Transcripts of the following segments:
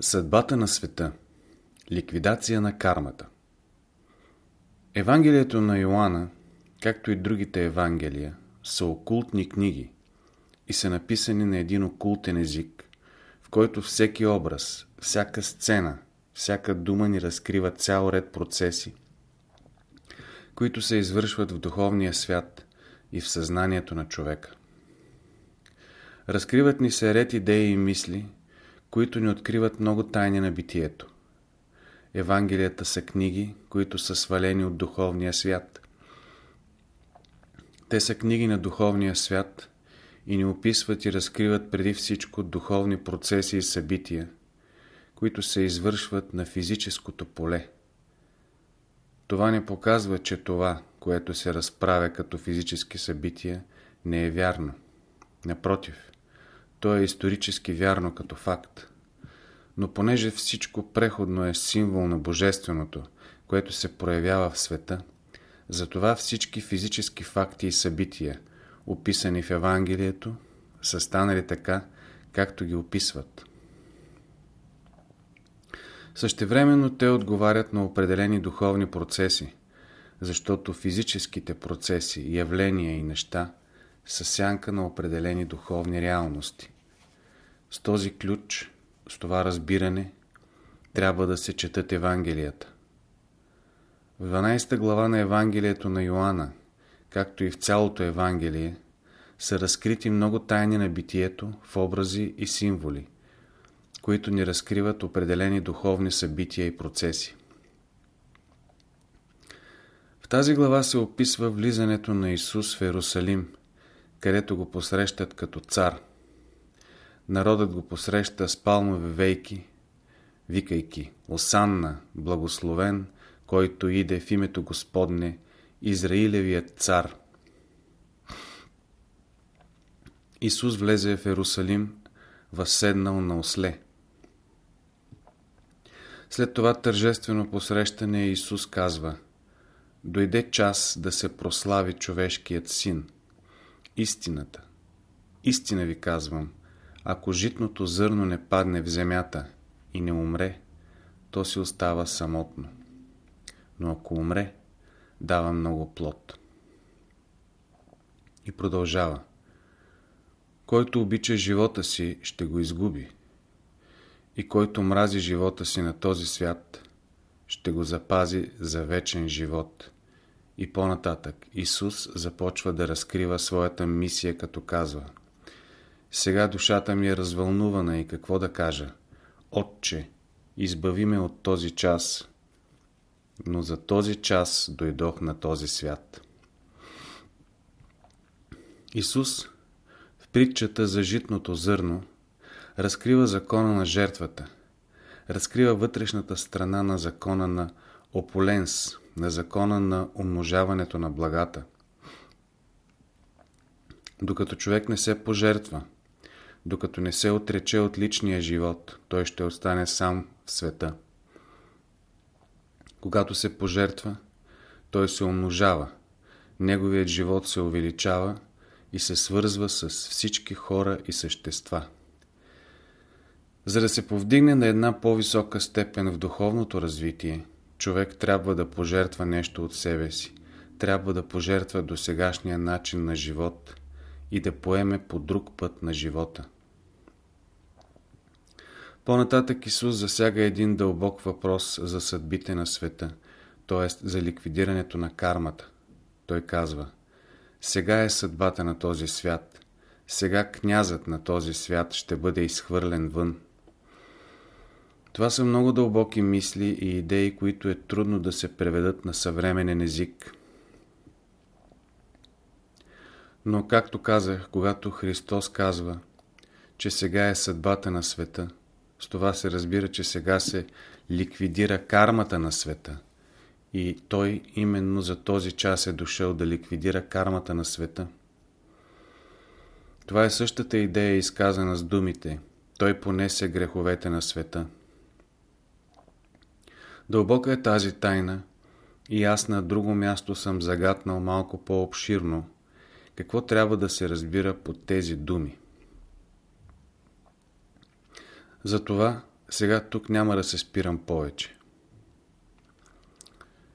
Съдбата на света Ликвидация на кармата Евангелието на Йоанна, както и другите Евангелия, са окултни книги и са написани на един окултен език, в който всеки образ, всяка сцена, всяка дума ни разкрива цял ред процеси, които се извършват в духовния свят и в съзнанието на човека. Разкриват ни се ред идеи и мисли, които ни откриват много тайни на битието. Евангелията са книги, които са свалени от духовния свят. Те са книги на духовния свят и ни описват и разкриват преди всичко духовни процеси и събития, които се извършват на физическото поле. Това ни показва, че това, което се разправя като физически събития, не е вярно. Напротив, то е исторически вярно като факт. Но понеже всичко преходно е символ на Божественото, което се проявява в света, затова всички физически факти и събития, описани в Евангелието, са станали така, както ги описват. Същевременно те отговарят на определени духовни процеси, защото физическите процеси, явления и неща са сянка на определени духовни реалности. С този ключ, с това разбиране, трябва да се четат Евангелията. В 12 глава на Евангелието на Йоанна, както и в цялото Евангелие, са разкрити много тайни на битието в образи и символи, които ни разкриват определени духовни събития и процеси. В тази глава се описва влизането на Исус в Иерусалим, където го посрещат като цар – Народът го посреща с палмови вейки, викайки Осанна, благословен, който иде в името Господне, Израилевият цар. Исус влезе в Ерусалим, възседнал на осле. След това тържествено посрещане Исус казва Дойде час да се прослави човешкият син. Истината. Истина ви казвам – ако житното зърно не падне в земята и не умре, то си остава самотно. Но ако умре, дава много плод. И продължава. Който обича живота си, ще го изгуби. И който мрази живота си на този свят, ще го запази за вечен живот. И по-нататък Исус започва да разкрива своята мисия, като казва – сега душата ми е развълнувана и какво да кажа? Отче, избави ме от този час, но за този час дойдох на този свят. Исус в притчата за житното зърно разкрива закона на жертвата, разкрива вътрешната страна на закона на Ополенс, на закона на умножаването на благата. Докато човек не се пожертва, докато не се отрече от личния живот, той ще остане сам в света. Когато се пожертва, той се умножава, неговият живот се увеличава и се свързва с всички хора и същества. За да се повдигне на една по-висока степен в духовното развитие, човек трябва да пожертва нещо от себе си, трябва да пожертва досегашния начин на живот и да поеме по друг път на живота. По-нататък Исус засяга един дълбок въпрос за съдбите на света, т.е. за ликвидирането на кармата. Той казва, сега е съдбата на този свят, сега князът на този свят ще бъде изхвърлен вън. Това са много дълбоки мисли и идеи, които е трудно да се преведат на съвременен език. Но, както казах, когато Христос казва, че сега е съдбата на света, с това се разбира, че сега се ликвидира кармата на света. И той именно за този час е дошъл да ликвидира кармата на света. Това е същата идея, изказана с думите. Той понесе греховете на света. Дълбока е тази тайна и аз на друго място съм загатнал малко по-обширно какво трябва да се разбира под тези думи. Затова Сега тук няма да се спирам повече.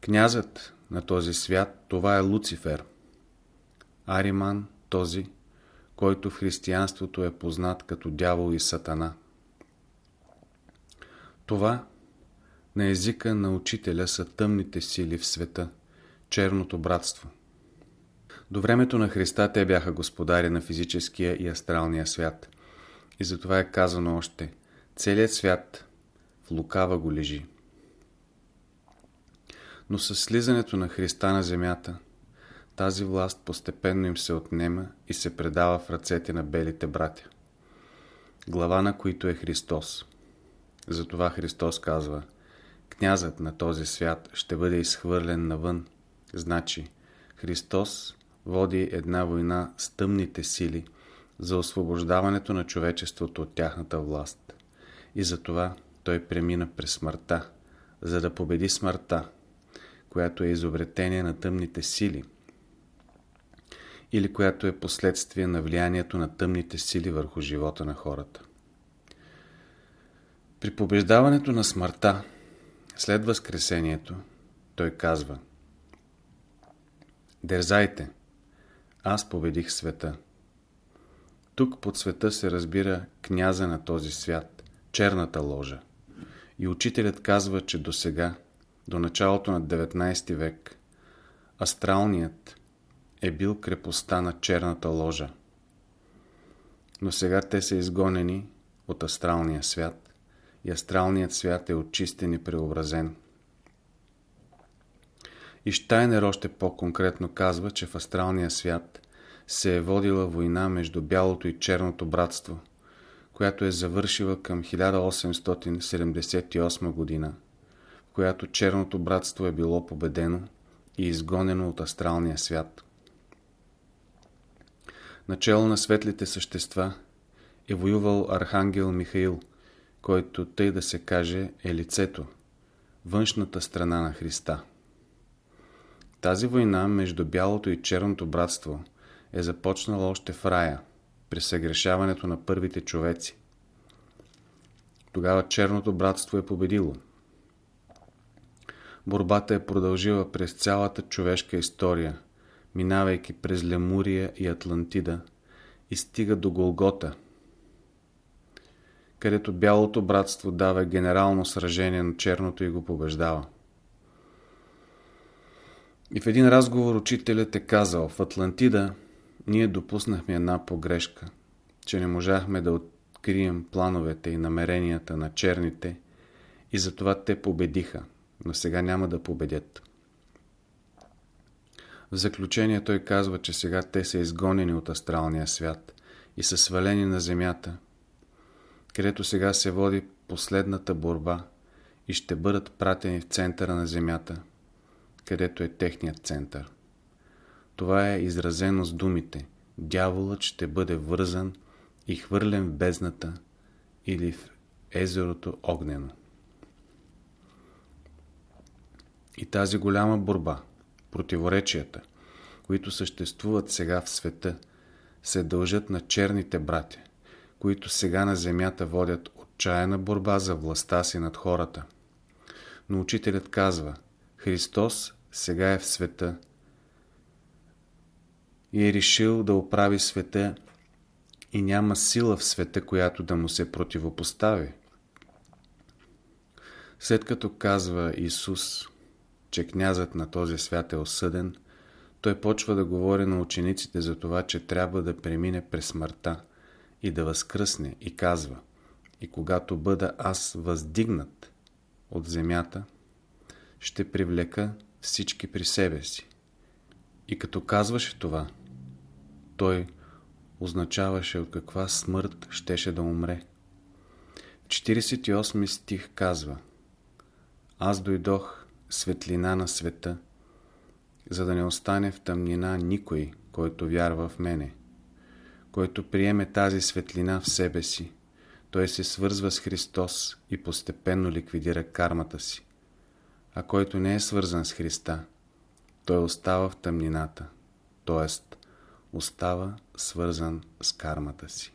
Князът на този свят, това е Луцифер. Ариман, този, който в християнството е познат като дявол и сатана. Това на езика на учителя са тъмните сили в света, черното братство. До времето на Христа те бяха господари на физическия и астралния свят. И затова е казано още, целият свят в лукава го лежи. Но с слизането на Христа на земята, тази власт постепенно им се отнема и се предава в ръцете на белите братя, глава на които е Христос. Затова Христос казва, князът на този свят ще бъде изхвърлен навън. Значи, Христос води една война с тъмните сили за освобождаването на човечеството от тяхната власт. И затова той премина през смъртта, за да победи смъртта, която е изобретение на тъмните сили, или която е последствие на влиянието на тъмните сили върху живота на хората. При побеждаването на смъртта, след възкресението, той казва Дерзайте, аз победих света. Тук под света се разбира княза на този свят, черната ложа. И учителят казва, че до сега, до началото на 19 век, астралният е бил крепостта на черната ложа. Но сега те са изгонени от астралния свят и астралният свят е очистен и преобразен. И Штайнер още по-конкретно казва, че в астралния свят се е водила война между бялото и черното братство, която е завършила към 1878 година, в която черното братство е било победено и изгонено от астралния свят. Начало на светлите същества е воювал архангел Михаил, който тъй да се каже е лицето, външната страна на Христа. Тази война между бялото и черното братство е започнала още в рая, при съгрешаването на първите човеци. Тогава черното братство е победило. Борбата е продължила през цялата човешка история, минавайки през Лемурия и Атлантида и стига до Голгота, където бялото братство дава генерално сражение на черното и го побеждава. И в един разговор учителят е казал, в Атлантида ние допуснахме една погрешка, че не можахме да открием плановете и намеренията на черните и затова те победиха, но сега няма да победят. В заключение той казва, че сега те са изгонени от астралния свят и са свалени на земята, където сега се води последната борба и ще бъдат пратени в центъра на земята, където е техният център. Това е изразено с думите Дяволът ще бъде вързан и хвърлен в бездната или в езерото огнено. И тази голяма борба, противоречията, които съществуват сега в света, се дължат на черните братя, които сега на земята водят отчаяна борба за властта си над хората. Но учителят казва, Христос сега е в света и е решил да оправи света и няма сила в света, която да му се противопостави. След като казва Исус, че князът на този свят е осъден, той почва да говори на учениците за това, че трябва да премине през смъртта и да възкръсне и казва И когато бъда аз въздигнат от земята, ще привлека всички при себе си. И като казваше това, той означаваше от каква смърт щеше да умре. В 48 стих казва Аз дойдох светлина на света, за да не остане в тъмнина никой, който вярва в мене. Който приеме тази светлина в себе си, той се свързва с Христос и постепенно ликвидира кармата си. А който не е свързан с Христа, той остава в тъмнината, т.е остава свързан с кармата си.